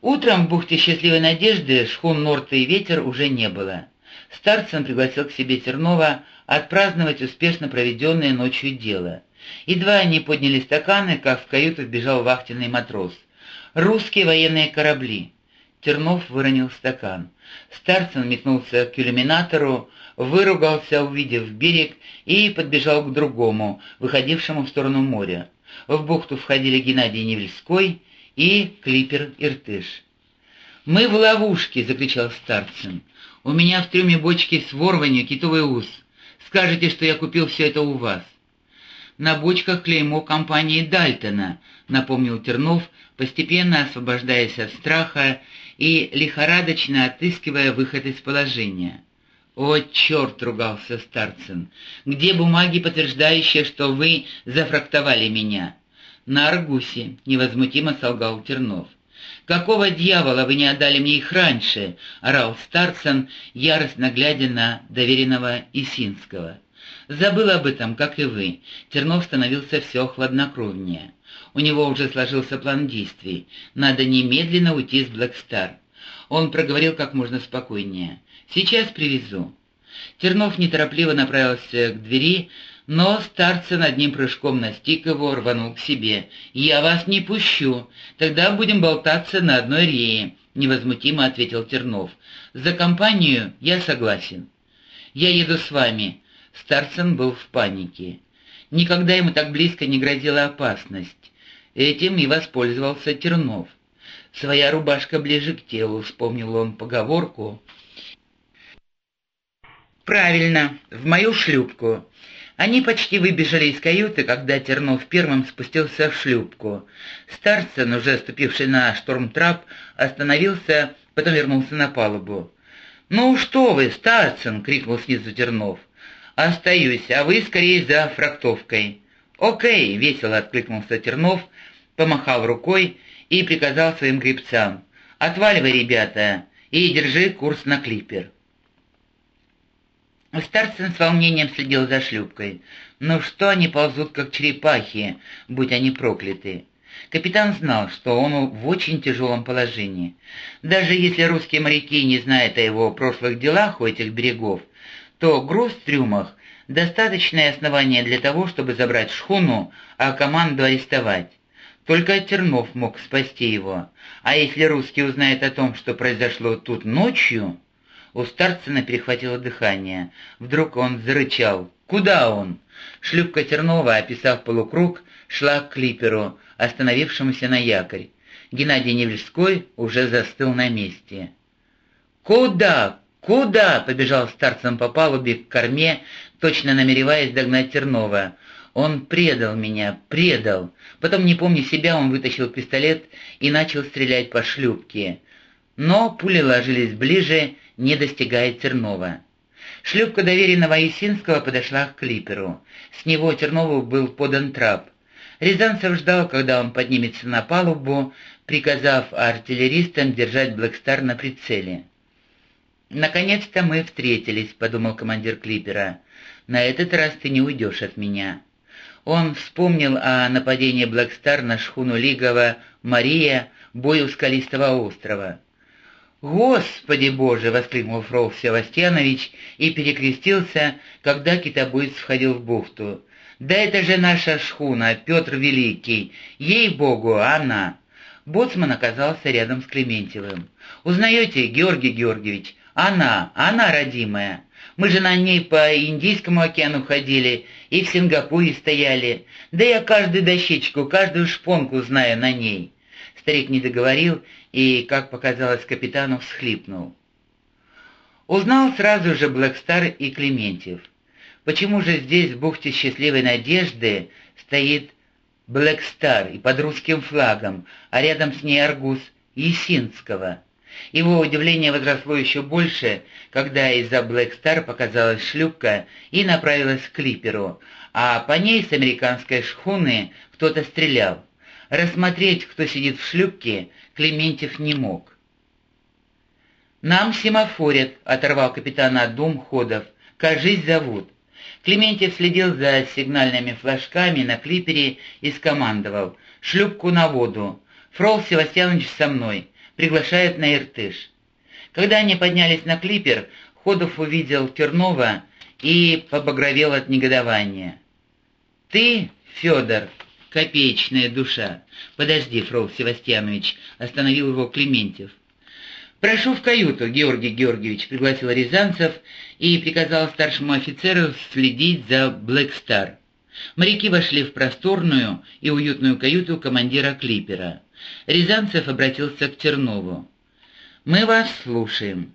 Утром в бухте Счастливой Надежды шхун Норта и Ветер уже не было. Старцин пригласил к себе Тернова отпраздновать успешно проведенное ночью дело. Едва они подняли стаканы, как в каюту вбежал вахтенный матрос. «Русские военные корабли!» Тернов выронил стакан. Старцин метнулся к иллюминатору, выругался, увидев берег, и подбежал к другому, выходившему в сторону моря. В бухту входили Геннадий Невельской и клипер Иртыш. «Мы в ловушке!» — закричал Старцин. «У меня в трюме бочки с ворванью китовый ус. Скажете, что я купил все это у вас». «На бочках клеймо компании Дальтона», — напомнил Тернов, постепенно освобождаясь от страха и лихорадочно отыскивая выход из положения. «О, черт!» — ругался Старцин. «Где бумаги, подтверждающие, что вы зафрактовали меня?» «На Аргусе», — невозмутимо солгал Тернов. «Какого дьявола вы не отдали мне их раньше?» — орал Старцин, яростно глядя на доверенного Исинского. Забыл об этом, как и вы. Тернов становился все хладнокровнее. У него уже сложился план действий. Надо немедленно уйти с Блэкстар. Он проговорил как можно спокойнее. «Сейчас привезу». Тернов неторопливо направился к двери, но старца одним прыжком настиг его, рванул к себе. «Я вас не пущу. Тогда будем болтаться на одной рее», — невозмутимо ответил Тернов. «За компанию я согласен». «Я еду с вами». Старцин был в панике. Никогда ему так близко не грозила опасность. Этим и воспользовался Тернов. «Своя рубашка ближе к телу», — вспомнил он поговорку. «Правильно, в мою шлюпку». Они почти выбежали из каюты, когда Тернов первым спустился в шлюпку. Старцин, уже ступивший на штормтрап, остановился, потом вернулся на палубу. «Ну что вы, Старцин!» — крикнул снизу Тернов. «Остаюсь, а вы скорее за фрактовкой». «Окей!» — весело откликнулся Тернов, помахал рукой и приказал своим гребцам. «Отваливай, ребята, и держи курс на клипер». Старцин с волнением следил за шлюпкой. «Ну что они ползут, как черепахи, будь они прокляты?» Капитан знал, что он в очень тяжелом положении. Даже если русские моряки не знают о его прошлых делах у этих берегов, то груз в трюмах – достаточное основание для того, чтобы забрать шхуну, а команду арестовать. Только Тернов мог спасти его. А если русский узнает о том, что произошло тут ночью... У Старцина перехватило дыхание. Вдруг он зарычал. «Куда он?» Шлюпка Тернова, описав полукруг, шла к клиперу, остановившемуся на якорь. Геннадий Невельской уже застыл на месте. «Куда? «Куда?» — побежал старцем по палубе к корме, точно намереваясь догнать Тернова. «Он предал меня, предал!» Потом, не помня себя, он вытащил пистолет и начал стрелять по шлюпке. Но пули ложились ближе, не достигая Тернова. Шлюпка доверенного Исинского подошла к клиперу. С него Тернову был подан трап. Рязанцев ждал, когда он поднимется на палубу, приказав артиллеристам держать Блэкстар на прицеле. «Наконец-то мы встретились», — подумал командир клипера. «На этот раз ты не уйдешь от меня». Он вспомнил о нападении Блэкстар на шхуну Лигова «Мария», бой у скалистого острова. «Господи Боже!» — воскликнул Фрол Севастьянович и перекрестился, когда китобоец входил в бухту. «Да это же наша шхуна, Петр Великий! Ей-богу, она!» Боцман оказался рядом с Клементьевым. «Узнаете, Георгий Георгиевич, она, она родимая. Мы же на ней по Индийскому океану ходили и в Сингапуре стояли. Да я каждую дощечку, каждую шпонку знаю на ней». Старик не договорил и, как показалось капитану, всхлипнул. Узнал сразу же Блэкстар и Клементьев. Почему же здесь, в бухте Счастливой Надежды, стоит Блэкстар и под русским флагом, а рядом с ней Аргус Есинского? Его удивление возросло еще больше, когда из-за Блэк Стар показалась шлюпка и направилась к клиперу, а по ней с американской шхуны кто-то стрелял. Рассмотреть, кто сидит в шлюпке, Клементьев не мог. «Нам семафорят», — оторвал капитана от дум ходов. «Кажись, зовут». Клементьев следил за сигнальными флажками на клипере и скомандовал «Шлюпку на воду». «Фрол Севастьянович со мной. приглашают на Иртыш. Когда они поднялись на клипер, Ходов увидел Тернова и побагровел от негодования. «Ты, Федор, копеечная душа!» «Подожди, Фрол Севастьянович», — остановил его Клементьев. «Прошу в каюту, Георгий Георгиевич», — пригласил Рязанцев и приказал старшему офицеру следить за Блэк Стар. Моряки вошли в просторную и уютную каюту командира клипера. Рязанцев обратился к Тернову. «Мы вас слушаем.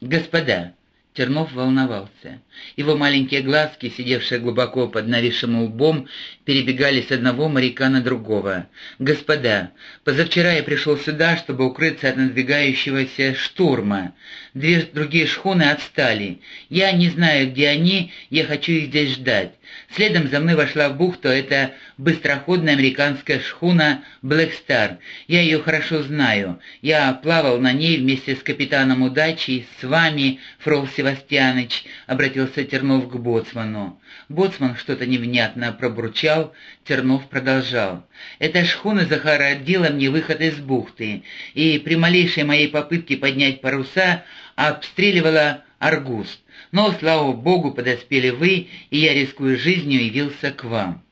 Господа, Тернов волновался. Его маленькие глазки, сидевшие глубоко под нависшим лбом, перебегали с одного моряка на другого. «Господа, позавчера я пришел сюда, чтобы укрыться от надвигающегося штурма. Две другие шхуны отстали. Я не знаю, где они, я хочу их здесь ждать. Следом за мной вошла в бухту эта быстроходная американская шхуна «Блэк Стар». Я ее хорошо знаю. Я плавал на ней вместе с капитаном удачи, с вами, Фрол Севастьяныч, обратился Тернов к боцману. Боцман что-то невнятно пробурчал, Тернов продолжал. «Эта шхуна Захара отдела мне выход из бухты, и при малейшей моей попытке поднять паруса обстреливала Аргуст. Но, слава богу, подоспели вы, и я, рискуя жизнью, явился к вам».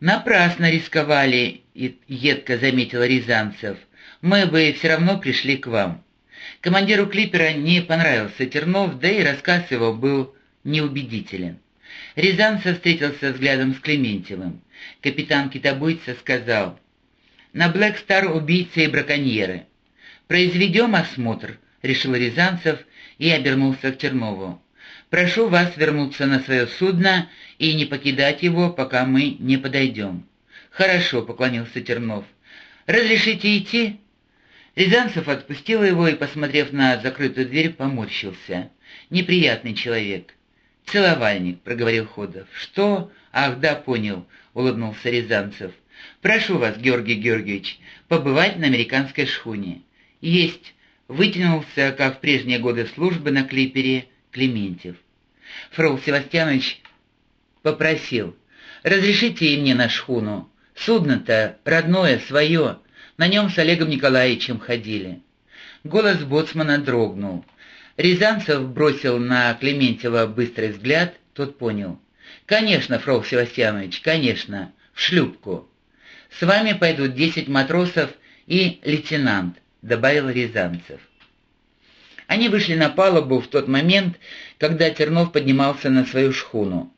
«Напрасно рисковали», — едко заметил Рязанцев. «Мы бы все равно пришли к вам». Командиру клипера не понравился Тернов, да и рассказ его был неубедителен. Рязанцев встретился взглядом с Клементьевым. Капитан китобойца сказал, «На Блэк Стар убийцы и браконьеры. Произведем осмотр», — решил Рязанцев и обернулся к Тернову. «Прошу вас вернуться на свое судно и не покидать его, пока мы не подойдем». «Хорошо», — поклонился Тернов. «Разрешите идти?» Рязанцев отпустил его и, посмотрев на закрытую дверь, поморщился. «Неприятный человек». «Целовальник», — проговорил Ходов. «Что? Ах, да, понял», — улыбнулся Рязанцев. «Прошу вас, Георгий Георгиевич, побывать на американской шхуне». «Есть», — вытянулся, как в прежние годы службы на клипере, Клементьев. Фрол Севастьянович попросил. «Разрешите и мне на шхуну. Судно-то родное, свое. На нем с Олегом Николаевичем ходили». Голос боцмана дрогнул. Рязанцев бросил на Клементьева быстрый взгляд, тот понял. «Конечно, Фрол Севастьянович, конечно, в шлюпку. С вами пойдут десять матросов и лейтенант», — добавил Рязанцев. Они вышли на палубу в тот момент, когда Тернов поднимался на свою шхуну.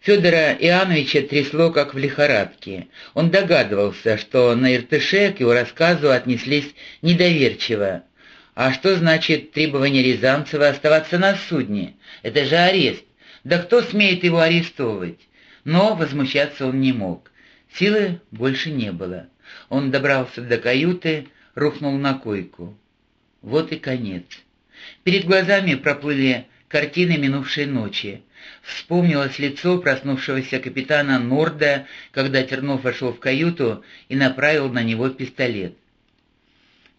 Федора Иоанновича трясло, как в лихорадке. Он догадывался, что на Иртыше к его рассказу отнеслись недоверчиво. А что значит требование Рязанцева оставаться на судне? Это же арест. Да кто смеет его арестовывать? Но возмущаться он не мог. Силы больше не было. Он добрался до каюты, рухнул на койку. Вот и конец. Перед глазами проплыли картины минувшей ночи. Вспомнилось лицо проснувшегося капитана Норда, когда Тернов вошел в каюту и направил на него пистолет.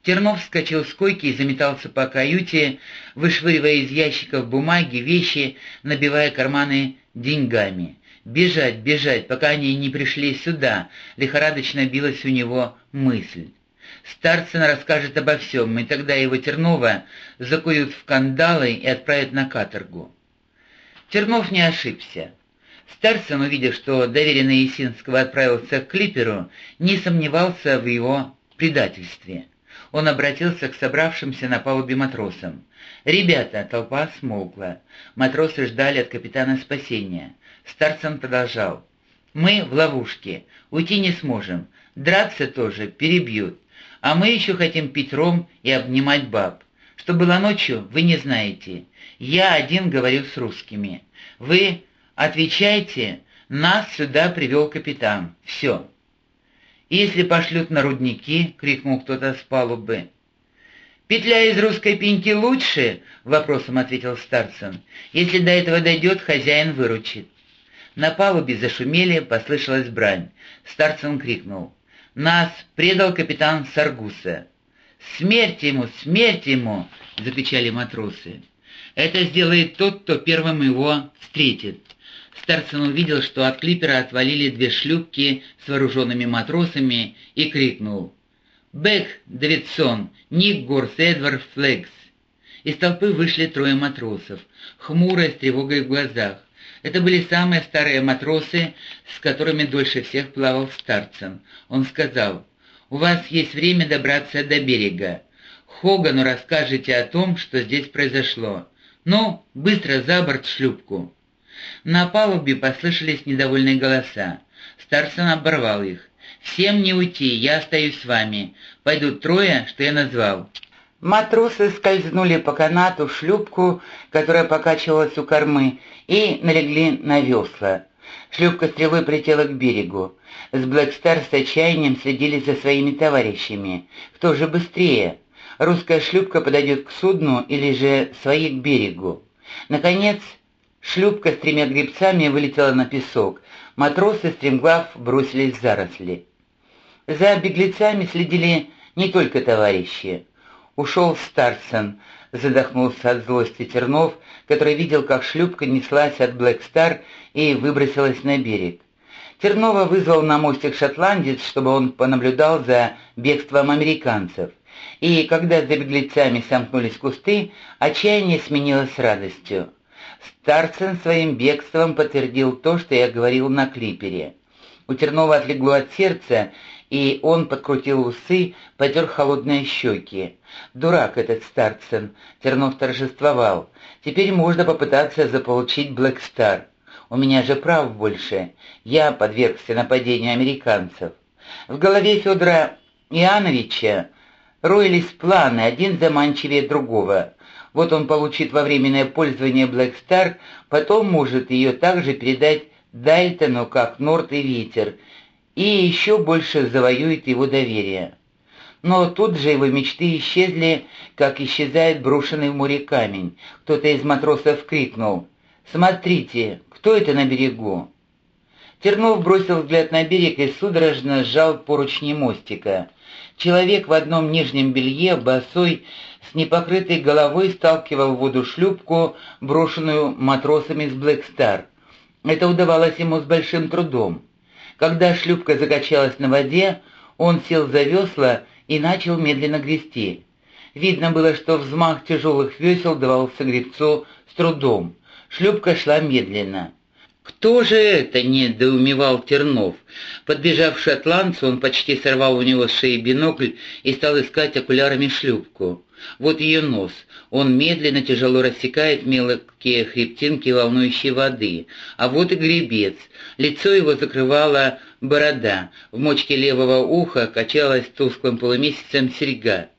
Тернов вскочил с койки и заметался по каюте, вышвыривая из ящиков бумаги, вещи, набивая карманы деньгами. «Бежать, бежать, пока они не пришли сюда», — лихорадочно билась у него мысль. Старцин расскажет обо всем, и тогда его Тернова закуют в кандалы и отправят на каторгу. Тернов не ошибся. Старцин, увидев, что доверенный Есинского отправился к Клиперу, не сомневался в его предательстве. Он обратился к собравшимся на палубе матросам. «Ребята!» — толпа смолкла. Матросы ждали от капитана спасения. Старцин продолжал. «Мы в ловушке. Уйти не сможем. Драться тоже перебьют. А мы еще хотим пить ром и обнимать баб. Что было ночью, вы не знаете. Я один говорю с русскими. Вы отвечайте, нас сюда привел капитан. Все. «Если пошлют на рудники», — крикнул кто-то с палубы. «Петля из русской пеньки лучше?» — вопросом ответил Старцин. «Если до этого дойдет, хозяин выручит». На палубе зашумели, послышалась брань. Старцин крикнул. «Нас предал капитан Саргуса». «Смерть ему! Смерть ему!» — закричали матросы. «Это сделает тот, кто первым его встретит». Старцин увидел, что от клипера отвалили две шлюпки с вооруженными матросами и крикнул Бек Давидсон, Ник Горс, Эдвард Флекс. Из толпы вышли трое матросов, хмурые, с тревогой в глазах. Это были самые старые матросы, с которыми дольше всех плавал Старцем. Он сказал, «У вас есть время добраться до берега. Хогану расскажете о том, что здесь произошло. Ну, быстро за борт шлюпку». На палубе послышались недовольные голоса. Старсон оборвал их. «Всем не уйти, я остаюсь с вами. Пойдут трое, что я назвал». Матросы скользнули по канату в шлюпку, которая покачивалась у кормы, и налегли на весла. Шлюпка стрелой прилетела к берегу. С Блэкстар с отчаянием следили за своими товарищами. Кто же быстрее? Русская шлюпка подойдет к судну или же свои к берегу? Наконец, шлюпка с тремя гребцами вылетела на песок. Матросы, стремглав, бросились в заросли. За беглецами следили не только товарищи. Ушел Старсон, задохнулся от злости Тернов, который видел, как шлюпка неслась от Блэк Стар и выбросилась на берег. Тернова вызвал на мостик шотландец, чтобы он понаблюдал за бегством американцев. И когда за беглецами сомкнулись кусты, отчаяние сменилось радостью. Старцен своим бегством подтвердил то, что я говорил на клипере. У Тернова отлегло от сердца, и он подкрутил усы, потер холодные щеки. Дурак этот Старцен, Тернов торжествовал. Теперь можно попытаться заполучить Блэк Стар. У меня же прав больше. Я подвергся нападению американцев. В голове Федора Иоанновича роились планы, один заманчивее другого. Вот он получит во временное пользование Блэк Стар, потом может ее также передать Дальтону, как Норт и Ветер, и еще больше завоюет его доверие. Но тут же его мечты исчезли, как исчезает брошенный в море камень. Кто-то из матросов крикнул «Смотрите, кто это на берегу?» Тернов бросил взгляд на берег и судорожно сжал поручни мостика. Человек в одном нижнем белье, босой, с непокрытой головой сталкивал в воду шлюпку, брошенную матросами с Блэк Стар. Это удавалось ему с большим трудом. Когда шлюпка закачалась на воде, он сел за весла и начал медленно грести. Видно было, что взмах тяжелых весел давался гребцу с трудом. Шлюпка шла медленно. «Кто же это?» — недоумевал Тернов. Подбежав к шотландцу, он почти сорвал у него с шеи бинокль и стал искать окулярами шлюпку. Вот ее нос. Он медленно, тяжело рассекает мелкие хребтинки волнующей воды. А вот и гребец. Лицо его закрывала борода. В мочке левого уха качалась тусклым полумесяцем серьга.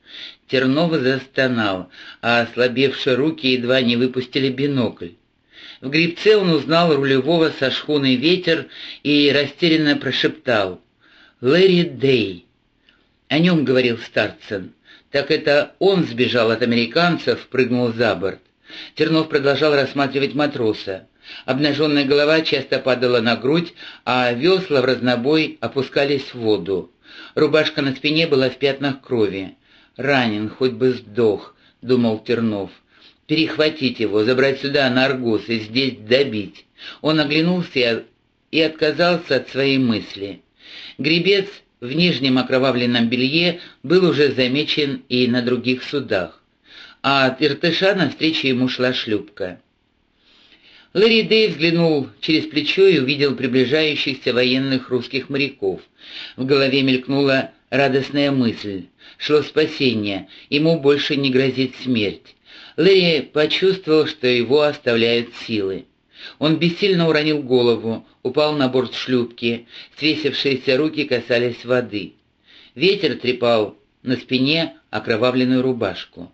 Тернов застонал, а ослабевшие руки едва не выпустили бинокль. В грибце он узнал рулевого со шхуной «Ветер» и растерянно прошептал «Лэри Дэй». О нем говорил Старцен. Так это он сбежал от американцев, прыгнул за борт. Тернов продолжал рассматривать матроса. Обнаженная голова часто падала на грудь, а весла в разнобой опускались в воду. Рубашка на спине была в пятнах крови. «Ранен, хоть бы сдох», — думал Тернов. «Перехватить его, забрать сюда на Аргус и здесь добить». Он оглянулся и отказался от своей мысли. Гребец в нижнем окровавленном белье был уже замечен и на других судах, а от Иртыша навстречу ему шла шлюпка. Лэри Дэй взглянул через плечо и увидел приближающихся военных русских моряков. В голове мелькнула радостная мысль. Шло спасение, ему больше не грозит смерть. Лэри почувствовал, что его оставляют силы. Он бессильно уронил голову, упал на борт шлюпки, свесившиеся руки касались воды. Ветер трепал на спине окровавленную рубашку.